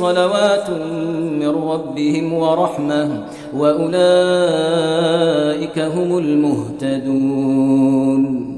صلوات من ربهم ورحمة وأولئك هم المهتدون.